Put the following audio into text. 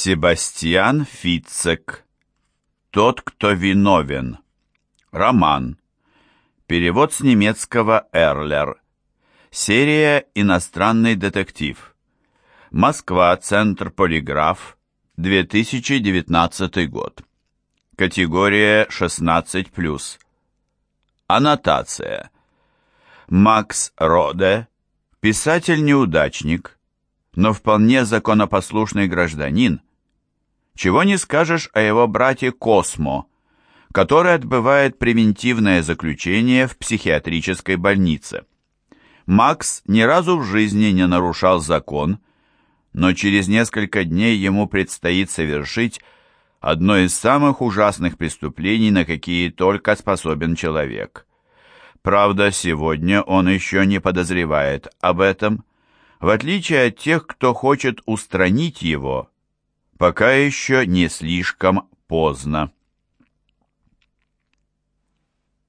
Себастьян Фицек. Тот, кто виновен. Роман. Перевод с немецкого Эрлер. Серия «Иностранный детектив». Москва, Центр Полиграф, 2019 год. Категория 16+. Аннотация. Макс Роде, писатель-неудачник, но вполне законопослушный гражданин. Чего не скажешь о его брате Космо, который отбывает превентивное заключение в психиатрической больнице. Макс ни разу в жизни не нарушал закон, но через несколько дней ему предстоит совершить одно из самых ужасных преступлений, на какие только способен человек. Правда, сегодня он еще не подозревает об этом, в отличие от тех, кто хочет устранить его, пока еще не слишком поздно.